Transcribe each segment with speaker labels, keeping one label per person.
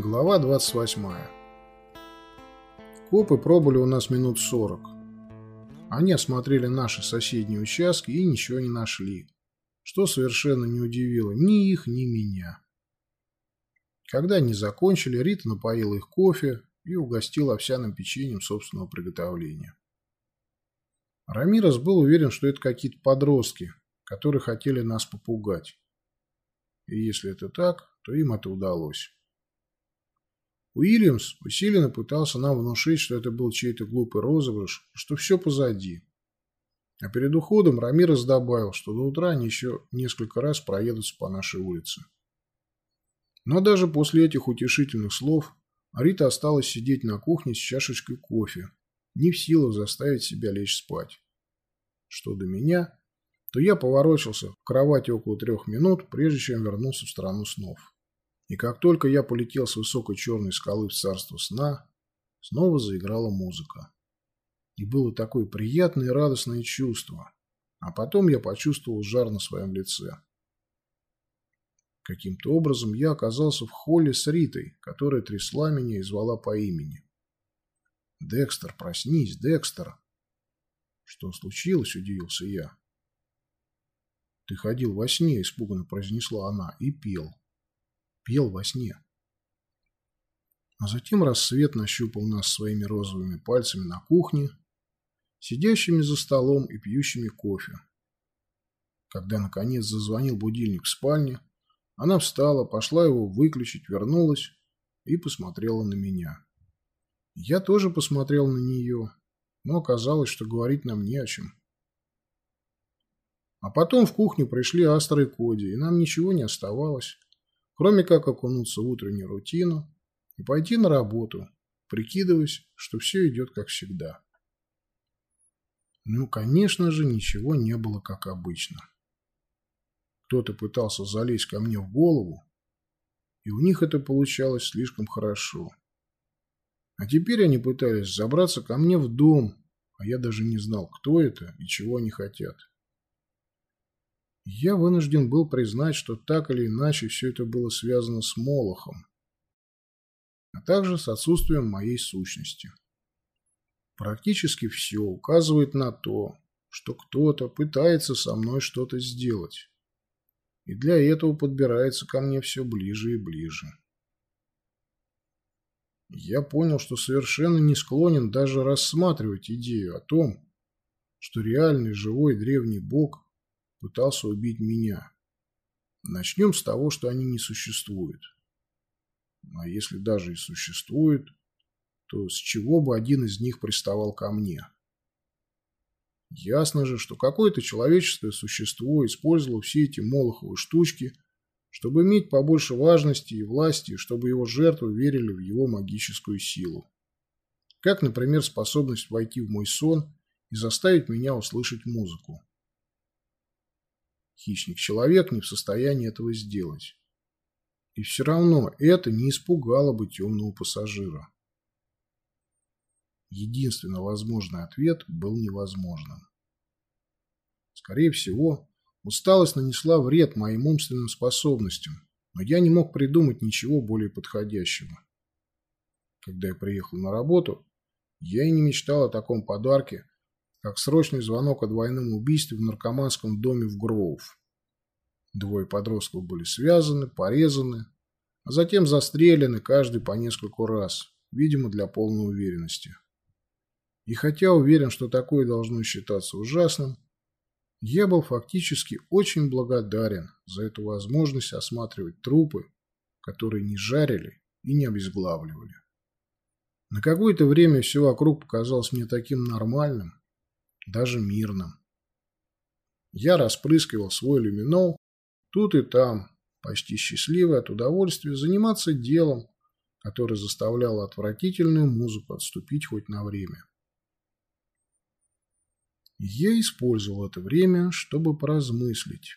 Speaker 1: Глава 28. Копы пробыли у нас минут сорок. Они осмотрели наши соседние участки и ничего не нашли, что совершенно не удивило ни их, ни меня. Когда они закончили, Рита напоила их кофе и угостила овсяным печеньем собственного приготовления. Рамирос был уверен, что это какие-то подростки, которые хотели нас попугать. И если это так, то им это удалось. Уильямс усиленно пытался нам внушить, что это был чей-то глупый розыгрыш, что все позади. А перед уходом Рамирес добавил, что до утра они еще несколько раз проедутся по нашей улице. Но даже после этих утешительных слов Рита осталась сидеть на кухне с чашечкой кофе, не в силах заставить себя лечь спать. Что до меня, то я поворочился в кровати около трех минут, прежде чем вернулся в страну снов. И как только я полетел с высокой черной скалы в царство сна, снова заиграла музыка. И было такое приятное и радостное чувство. А потом я почувствовал жар на своем лице. Каким-то образом я оказался в холле с Ритой, которая трясла меня и звала по имени. «Декстер, проснись, Декстер!» «Что случилось?» – удивился я. «Ты ходил во сне», – испуганно произнесла она, – «и пел» пел во сне. А затем рассвет нащупал нас своими розовыми пальцами на кухне, сидящими за столом и пьющими кофе. Когда, наконец, зазвонил будильник в спальне, она встала, пошла его выключить, вернулась и посмотрела на меня. Я тоже посмотрел на нее, но оказалось, что говорить нам не о чем. А потом в кухню пришли Астра и Коди, и нам ничего не оставалось, кроме как окунуться в утреннюю рутину и пойти на работу, прикидываясь, что все идет как всегда. Ну, конечно же, ничего не было как обычно. Кто-то пытался залезть ко мне в голову, и у них это получалось слишком хорошо. А теперь они пытались забраться ко мне в дом, а я даже не знал, кто это и чего они хотят я вынужден был признать, что так или иначе все это было связано с Молохом, а также с отсутствием моей сущности. Практически все указывает на то, что кто-то пытается со мной что-то сделать, и для этого подбирается ко мне все ближе и ближе. Я понял, что совершенно не склонен даже рассматривать идею о том, что реальный живой древний бог – пытался убить меня. Начнем с того, что они не существуют. А если даже и существуют, то с чего бы один из них приставал ко мне? Ясно же, что какое-то человеческое существо использовало все эти молоховые штучки, чтобы иметь побольше важности и власти, чтобы его жертвы верили в его магическую силу. Как, например, способность войти в мой сон и заставить меня услышать музыку. Хищник-человек не в состоянии этого сделать. И все равно это не испугало бы темного пассажира. Единственно возможный ответ был невозможным. Скорее всего, усталость нанесла вред моим умственным способностям, но я не мог придумать ничего более подходящего. Когда я приехал на работу, я и не мечтал о таком подарке, как срочный звонок о двойном убийстве в наркоманском доме в Гроув. Двое подростков были связаны, порезаны, а затем застрелены каждый по нескольку раз, видимо, для полной уверенности. И хотя уверен, что такое должно считаться ужасным, я был фактически очень благодарен за эту возможность осматривать трупы, которые не жарили и не обезглавливали. На какое-то время все вокруг показалось мне таким нормальным, даже мирным. Я распрыскивал свой люминол, тут и там, почти счастливый от удовольствия, заниматься делом, которое заставляло отвратительную музыку отступить хоть на время. Я использовал это время, чтобы поразмыслить,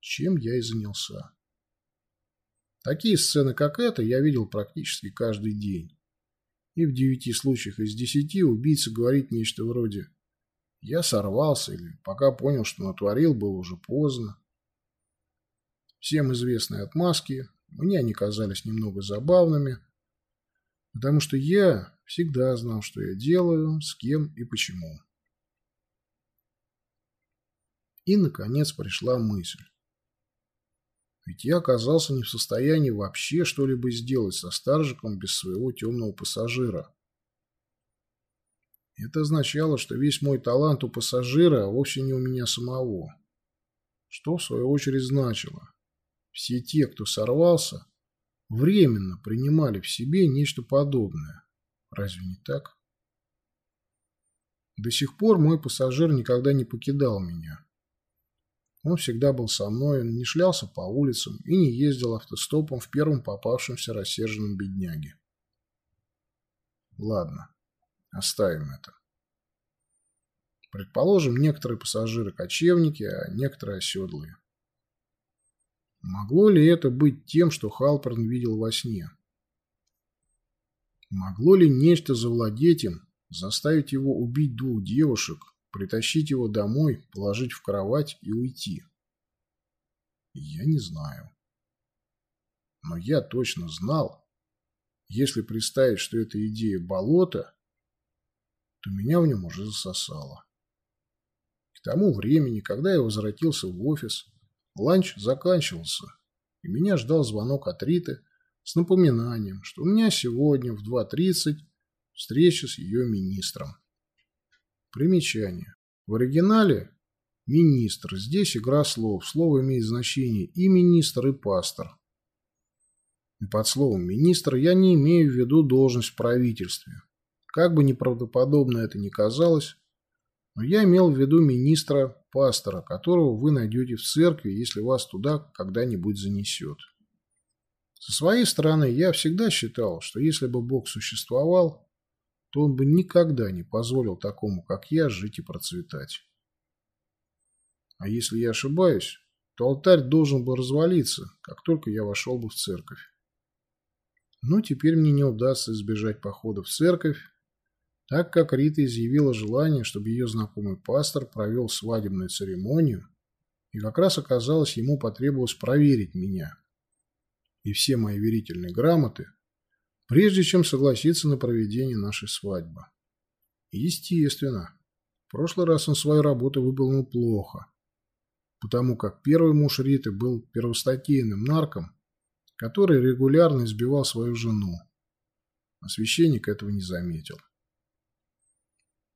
Speaker 1: чем я и занялся. Такие сцены, как эта, я видел практически каждый день. И в девяти случаях из десяти убийца говорит нечто вроде я сорвался или пока понял, что натворил, было уже поздно. Всем известные отмазки, мне они казались немного забавными, потому что я всегда знал, что я делаю, с кем и почему. И, наконец, пришла мысль. Ведь я оказался не в состоянии вообще что-либо сделать со Старжиком без своего темного пассажира. Это означало, что весь мой талант у пассажира, вовсе не у меня самого. Что, в свою очередь, значило. Все те, кто сорвался, временно принимали в себе нечто подобное. Разве не так? До сих пор мой пассажир никогда не покидал меня. Он всегда был со мной, не шлялся по улицам и не ездил автостопом в первом попавшемся рассерженном бедняге. Ладно, оставим это. Предположим, некоторые пассажиры кочевники, а некоторые оседлые. Могло ли это быть тем, что Халперн видел во сне? Могло ли нечто завладеть им, заставить его убить двух девушек, притащить его домой, положить в кровать и уйти? Я не знаю. Но я точно знал, если представить, что это идея болота, то меня в нем уже засосало. К тому времени, когда я возвратился в офис, ланч заканчивался, и меня ждал звонок от Риты с напоминанием, что у меня сегодня в 2.30 встреча с ее министром. Примечание. В оригинале «министр». Здесь игра слов. Слово имеет значение и министр, и пастор. Под словом «министр» я не имею в виду должность в правительстве. Как бы неправдоподобно это ни казалось, но я имел в виду министра-пастора, которого вы найдете в церкви, если вас туда когда-нибудь занесет. Со своей стороны, я всегда считал, что если бы Бог существовал, то он бы никогда не позволил такому, как я, жить и процветать. А если я ошибаюсь, то алтарь должен был развалиться, как только я вошел бы в церковь. Но теперь мне не удастся избежать похода в церковь, так как Рита изъявила желание, чтобы ее знакомый пастор провел свадебную церемонию, и как раз оказалось, ему потребовалось проверить меня и все мои верительные грамоты, прежде чем согласиться на проведение нашей свадьбы. Естественно, в прошлый раз он свою работу выполнил плохо, потому как первый муж Риты был первостатейным нарком, который регулярно избивал свою жену, а священник этого не заметил.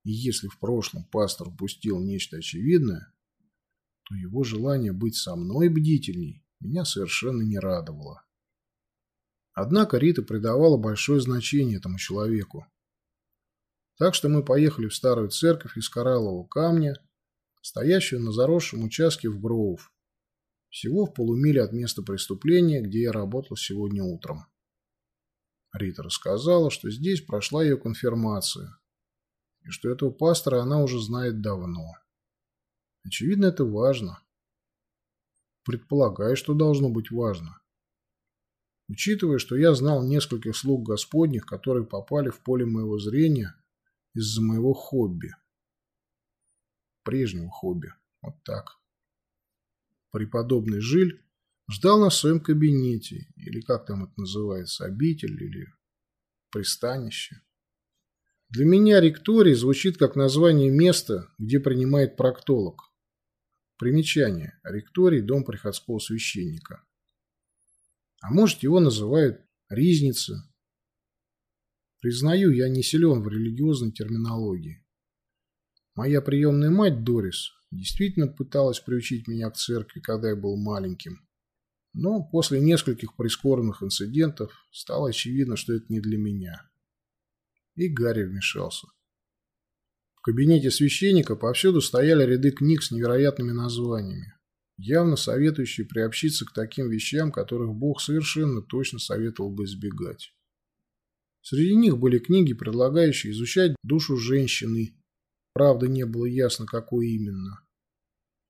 Speaker 1: И если в прошлом пастор упустил нечто очевидное, то его желание быть со мной бдительней меня совершенно не радовало. Однако Рита придавала большое значение этому человеку. Так что мы поехали в старую церковь из кораллового камня, стоящую на заросшем участке в Гроув, всего в полумиле от места преступления, где я работал сегодня утром. Рита рассказала, что здесь прошла ее конфирмация, и что этого пастора она уже знает давно. Очевидно, это важно. Предполагаю, что должно быть важно. Учитывая, что я знал нескольких слуг господних, которые попали в поле моего зрения из-за моего хобби. Прежнего хобби. Вот так. Преподобный Жиль ждал нас в своем кабинете, или как там это называется, обитель или пристанище. Для меня ректорий звучит как название места, где принимает проктолог. Примечание. Ректорий – дом приходского священника. А может, его называют ризница. Признаю, я не силен в религиозной терминологии. Моя приемная мать Дорис действительно пыталась приучить меня к церкви, когда я был маленьким. Но после нескольких прискорбных инцидентов стало очевидно, что это не для меня. И Гарри вмешался. В кабинете священника повсюду стояли ряды книг с невероятными названиями, явно советующие приобщиться к таким вещам, которых Бог совершенно точно советовал бы избегать. Среди них были книги, предлагающие изучать душу женщины. Правда, не было ясно, какой именно.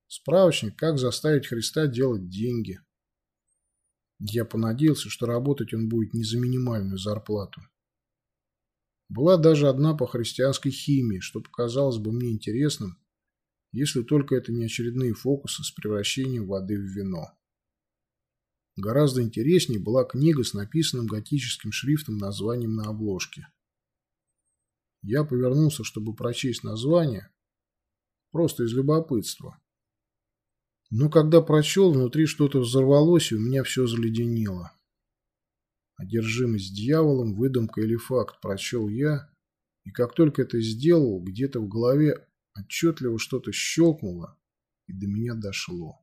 Speaker 1: Справочник «Как заставить Христа делать деньги». Я понадеялся, что работать он будет не за минимальную зарплату. Была даже одна по христианской химии, что показалось бы мне интересным, если только это не очередные фокусы с превращением воды в вино. Гораздо интереснее была книга с написанным готическим шрифтом названием на обложке. Я повернулся, чтобы прочесть название, просто из любопытства. Но когда прочел, внутри что-то взорвалось, и у меня все заледенело. Одержимость дьяволом, выдумка или факт, прочел я, и как только это сделал, где-то в голове отчетливо что-то щелкнуло, и до меня дошло.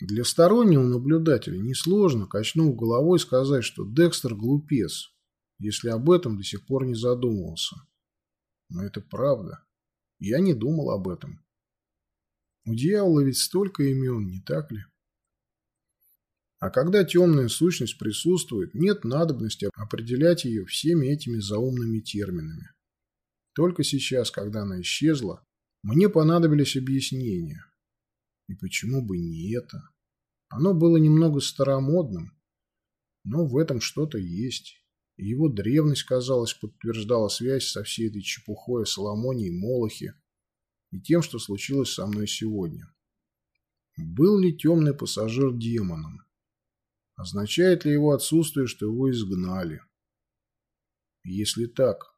Speaker 1: Для стороннего наблюдателя несложно, качнув головой, сказать, что Декстер глупец, если об этом до сих пор не задумывался. Но это правда. Я не думал об этом. У дьявола ведь столько имен, не так ли? А когда темная сущность присутствует, нет надобности определять ее всеми этими заумными терминами. Только сейчас, когда она исчезла, мне понадобились объяснения. И почему бы не это? Оно было немного старомодным, но в этом что-то есть. И его древность, казалось, подтверждала связь со всей этой чепухой о Соломоне и Молохе и тем, что случилось со мной сегодня. Был ли темный пассажир демоном? Означает ли его отсутствие, что его изгнали? если так,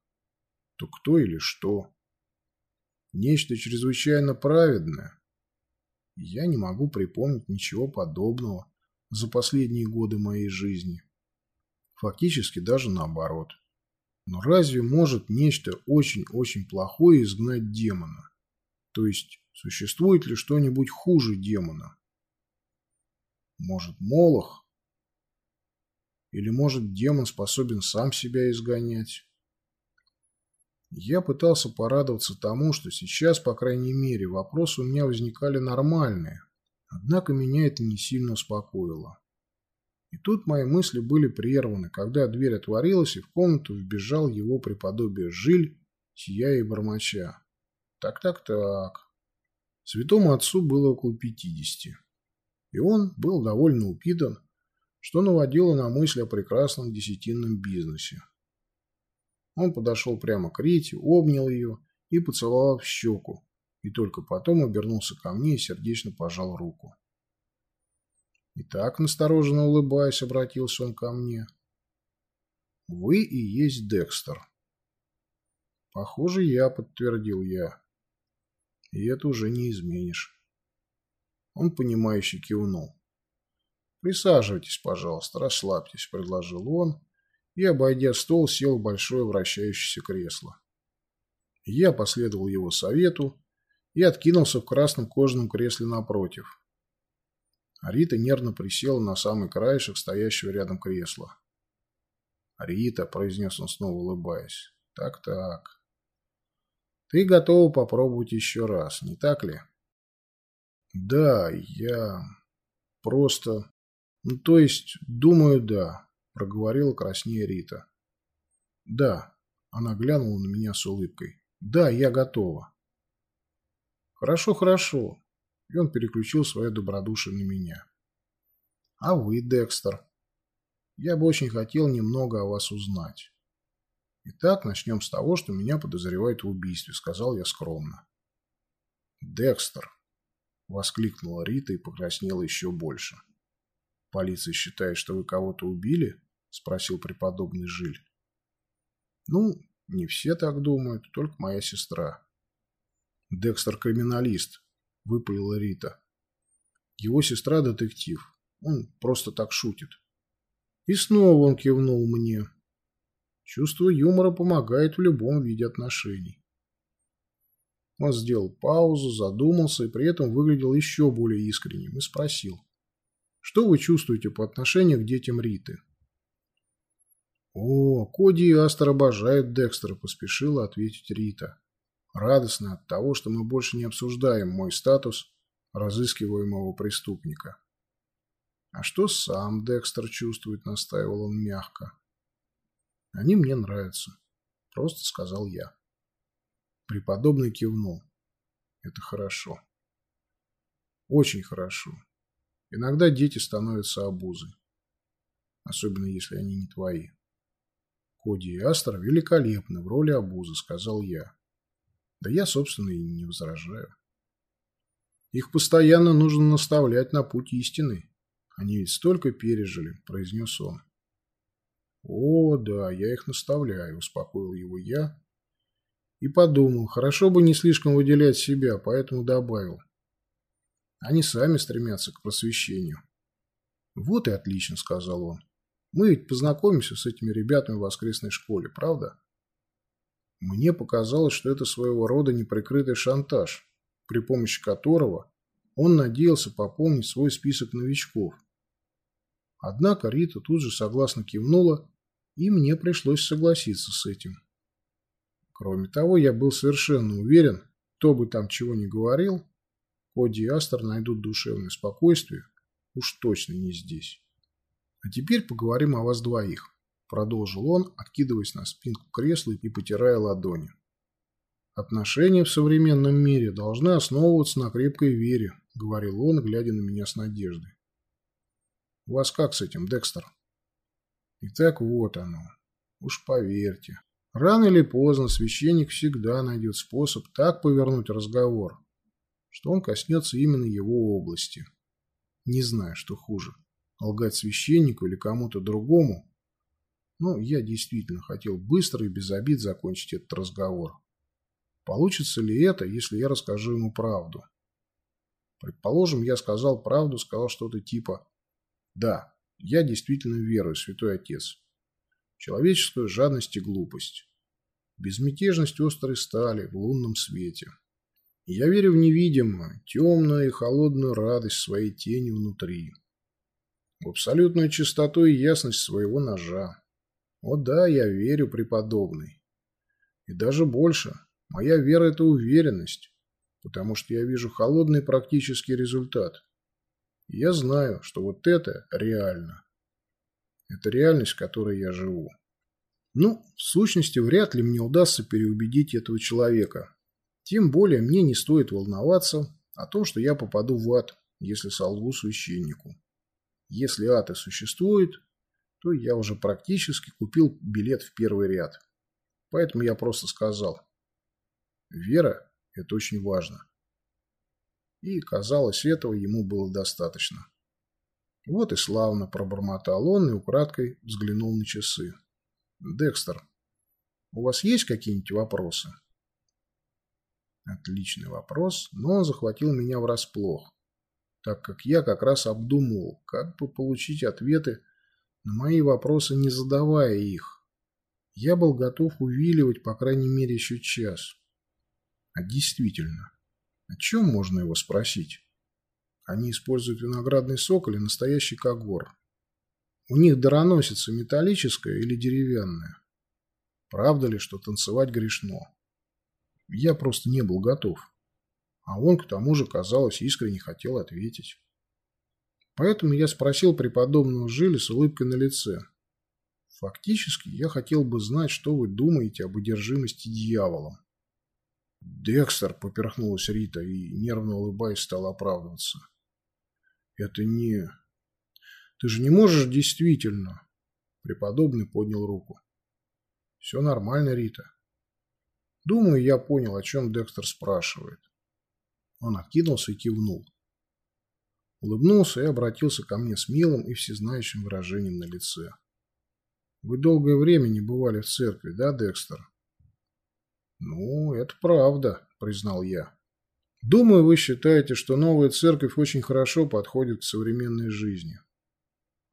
Speaker 1: то кто или что? Нечто чрезвычайно праведное, я не могу припомнить ничего подобного за последние годы моей жизни. Фактически даже наоборот. Но разве может нечто очень-очень плохое изгнать демона? То есть, существует ли что-нибудь хуже демона? Может, Молох? Или может демон способен сам себя изгонять? Я пытался порадоваться тому, что сейчас, по крайней мере, вопросы у меня возникали нормальные. Однако меня это не сильно успокоило. И тут мои мысли были прерваны, когда дверь отворилась, и в комнату вбежал его преподобие Жиль, сияя и бормоча. Так-так-так. Святому отцу было около пятидесяти. И он был довольно упитан, что наводило на мысль о прекрасном десятинном бизнесе. Он подошел прямо к Рите, обнял ее и поцеловал в щеку, и только потом обернулся ко мне и сердечно пожал руку. «Итак, настороженно улыбаясь, обратился он ко мне. Вы и есть Декстер». «Похоже, я», — подтвердил я. «И это уже не изменишь». Он, понимающе кивнул. «Присаживайтесь, пожалуйста, расслабьтесь», — предложил он, и, обойдя стол, сел в большое вращающееся кресло. Я последовал его совету и откинулся в красном кожаном кресле напротив. Рита нервно присела на самый краешек стоящего рядом кресла. «Рита», — произнес он снова улыбаясь, — «так-так. Ты готова попробовать еще раз, не так ли?» «Да, я... просто... Ну, то есть, думаю, да проговорила краснее Рита. «Да», – она глянула на меня с улыбкой. «Да, я готова». «Хорошо, хорошо», – и он переключил свое добродушие на меня. «А вы, Декстер?» «Я бы очень хотел немного о вас узнать». «Итак, начнем с того, что меня подозревают в убийстве», – сказал я скромно. «Декстер!» – воскликнула Рита и покраснела еще больше. «Полиция считает, что вы кого-то убили?» спросил преподобный Жиль. Ну, не все так думают, только моя сестра. Декстер криминалист, выпалила Рита. Его сестра детектив. Он просто так шутит. И снова он кивнул мне. Чувство юмора помогает в любом виде отношений. Он сделал паузу, задумался и при этом выглядел еще более искренним и спросил. Что вы чувствуете по отношению к детям Риты? «О, Коди и Астер обожают Декстера», – поспешила ответить Рита. Радостно от того, что мы больше не обсуждаем мой статус разыскиваемого преступника. «А что сам Декстер чувствует?» – настаивал он мягко. «Они мне нравятся», – просто сказал я. Преподобный кивнул. «Это хорошо. Очень хорошо. Иногда дети становятся обузой. Особенно, если они не твои». Коди и Астер великолепны в роли обузы, сказал я. Да я, собственно, и не возражаю. Их постоянно нужно наставлять на путь истины, Они ведь столько пережили, произнес он. О, да, я их наставляю, успокоил его я. И подумал, хорошо бы не слишком выделять себя, поэтому добавил. Они сами стремятся к просвещению. Вот и отлично, сказал он. Мы ведь познакомимся с этими ребятами в воскресной школе, правда? Мне показалось, что это своего рода неприкрытый шантаж, при помощи которого он надеялся пополнить свой список новичков. Однако Рита тут же согласно кивнула, и мне пришлось согласиться с этим. Кроме того, я был совершенно уверен, кто бы там чего ни говорил, Коди и Астер найдут душевное спокойствие, уж точно не здесь. А теперь поговорим о вас двоих. Продолжил он, откидываясь на спинку кресла и потирая ладони. Отношения в современном мире должны основываться на крепкой вере, говорил он, глядя на меня с надеждой. У вас как с этим, Декстер? Итак, вот оно. Уж поверьте. Рано или поздно священник всегда найдет способ так повернуть разговор, что он коснется именно его области. Не знаю, что хуже – лгать священнику или кому-то другому, но я действительно хотел быстро и без обид закончить этот разговор. Получится ли это, если я расскажу ему правду? Предположим, я сказал правду, сказал что-то типа «Да, я действительно верую, святой отец. Человеческую жадность и глупость. Безмятежность острой стали в лунном свете. Я верю в невидимую, темную и холодную радость своей тени внутри. В абсолютную чистоту и ясность своего ножа. О да, я верю, преподобный. И даже больше. Моя вера – это уверенность, потому что я вижу холодный практический результат. И я знаю, что вот это реально. Это реальность, в которой я живу. Ну, в сущности, вряд ли мне удастся переубедить этого человека. Тем более мне не стоит волноваться о том, что я попаду в ад, если солгу священнику. Если ад и существует, то я уже практически купил билет в первый ряд. Поэтому я просто сказал. Вера – это очень важно. И, казалось, этого ему было достаточно. Вот и славно пробормотал он и украдкой взглянул на часы. «Декстер, у вас есть какие-нибудь вопросы?» Отличный вопрос, но он захватил меня врасплох, так как я как раз обдумывал, как бы получить ответы на мои вопросы, не задавая их. Я был готов увиливать, по крайней мере, еще час. А действительно, о чем можно его спросить? Они используют виноградный сок или настоящий когор? У них дароносица металлическая или деревянная? Правда ли, что танцевать грешно? Я просто не был готов. А он, к тому же, казалось, искренне хотел ответить. Поэтому я спросил преподобного Жили с улыбкой на лице. Фактически, я хотел бы знать, что вы думаете об одержимости дьяволом. Декстер, поперхнулась Рита и, нервно улыбаясь, стала оправдываться. Это не... Ты же не можешь действительно... Преподобный поднял руку. Все нормально, Рита. Думаю, я понял, о чем Декстер спрашивает. Он откинулся и кивнул улыбнулся и обратился ко мне с милым и всезнающим выражением на лице. «Вы долгое время не бывали в церкви, да, Декстер?» «Ну, это правда», — признал я. «Думаю, вы считаете, что новая церковь очень хорошо подходит к современной жизни.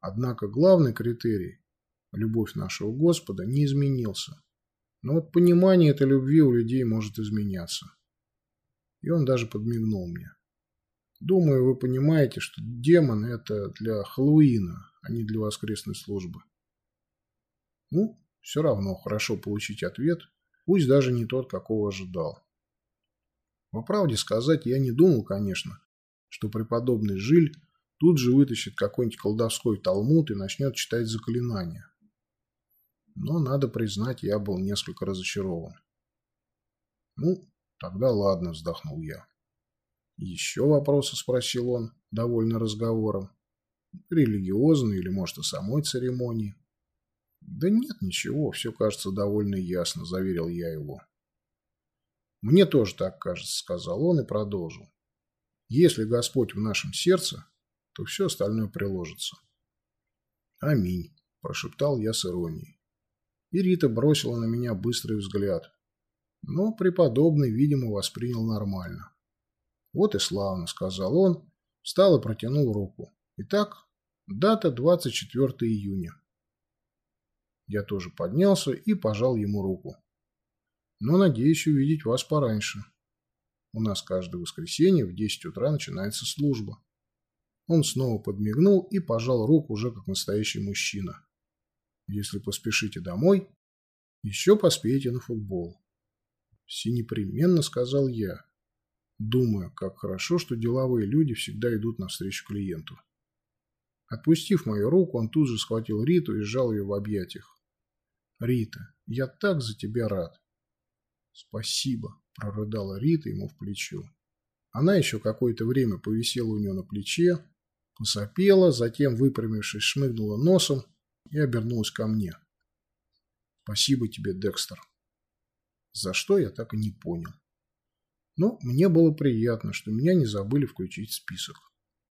Speaker 1: Однако главный критерий — любовь нашего Господа — не изменился. Но вот понимание этой любви у людей может изменяться». И он даже подмигнул мне. Думаю, вы понимаете, что демон – это для Хэллоуина, а не для воскресной службы. Ну, все равно хорошо получить ответ, пусть даже не тот, какого ожидал. По правде сказать, я не думал, конечно, что преподобный Жиль тут же вытащит какой-нибудь колдовской талмуд и начнет читать заклинания. Но, надо признать, я был несколько разочарован. Ну, тогда ладно, вздохнул я. «Еще вопросы?» – спросил он, довольно разговором. «Религиозные или, может, и самой церемонии?» «Да нет, ничего, все кажется довольно ясно», – заверил я его. «Мне тоже так кажется», – сказал он и продолжил. «Если Господь в нашем сердце, то все остальное приложится. «Аминь», – прошептал я с иронией. И Рита бросила на меня быстрый взгляд. Но преподобный, видимо, воспринял нормально. «Вот и славно», – сказал он, встал и протянул руку. «Итак, дата 24 июня». Я тоже поднялся и пожал ему руку. «Но надеюсь увидеть вас пораньше. У нас каждое воскресенье в 10 утра начинается служба». Он снова подмигнул и пожал руку уже как настоящий мужчина. Если поспешите домой, еще поспеете на футбол. Все непременно, сказал я, думая, как хорошо, что деловые люди всегда идут навстречу клиенту. Отпустив мою руку, он тут же схватил Риту и сжал ее в объятиях. «Рита, я так за тебя рад!» «Спасибо!» – прорыдала Рита ему в плечо. Она еще какое-то время повисела у нее на плече, посопела, затем, выпрямившись, шмыгнула носом и обернулась ко мне. «Спасибо тебе, Декстер». За что, я так и не понял. Но мне было приятно, что меня не забыли включить в список.